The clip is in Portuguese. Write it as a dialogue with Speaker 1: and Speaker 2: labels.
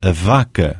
Speaker 1: a vaca.